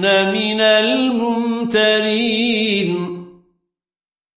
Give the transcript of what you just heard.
من الممترين.